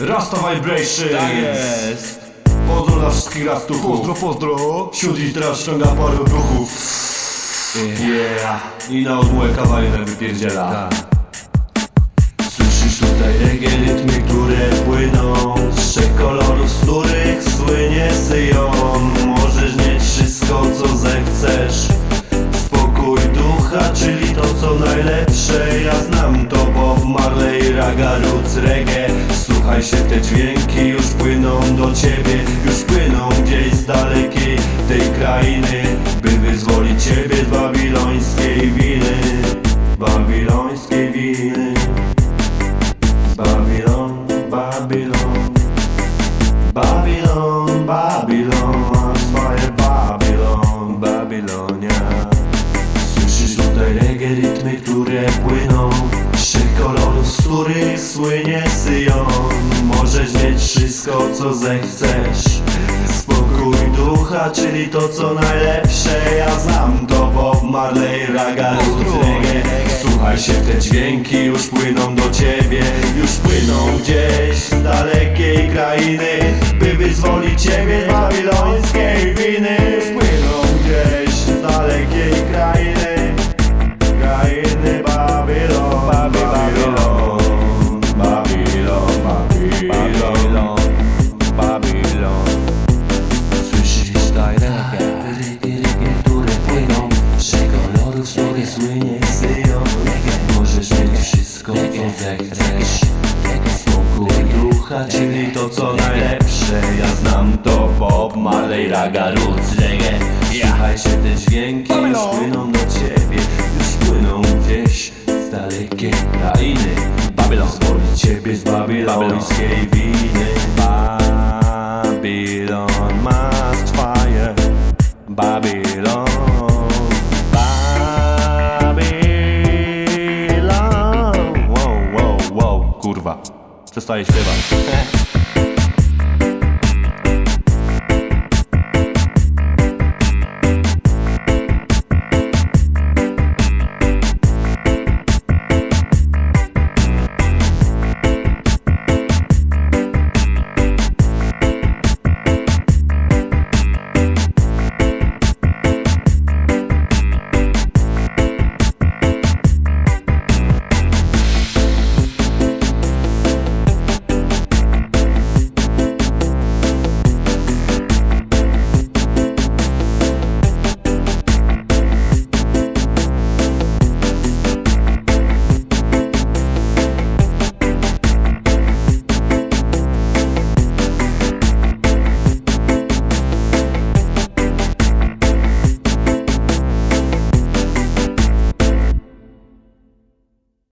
Rasta Vibration Tak jest. Pozdro dla wszystkich rastuchów Pozdro, pozdro. Siódli teraz ściąga parę ruchów. Yeah. I na odmułę kawałek wypierdziela. Tak. Słyszysz tutaj reggae rytmy, które płyną. Z trzech kolorów, z których słynie Syjon. Możesz mieć wszystko, co zechcesz. Spokój ducha, czyli to co najlepsze. Ja znam to Bob Marley, raga, roots, reggae Słuchaj się, te dźwięki już płyną do ciebie Już płyną gdzieś z dalekiej tej krainy By wyzwolić ciebie z babilońskiej winy. Babilońskiej winy. Babylon, Babylon Babylon, Babylon Tutaj reggae rytmy, które płyną. Trzech kolorów, z których słynie Syjon Możesz mieć wszystko, co zechcesz. Spokój ducha, czyli to co najlepsze. Ja znam to Bob Marley, raga, reggae. Słuchaj się, te dźwięki już płyną do ciebie. Już płyną gdzieś z dalekiej krainy By wyzwolić ciebie z babilońskiej winy Czyli to co najlepsze. Ja znam to Bob Marley, raga, roots, reggae. Słuchaj się, te dźwięki już płyną do ciebie Już płyną gdzieś z dalekiej krainy. Babylon. Zwoli ciebie z babilońskiej winy. Babylon must fire Babylon. Babylon. Wow, wow, wow, kurwa Przestaję śpiewać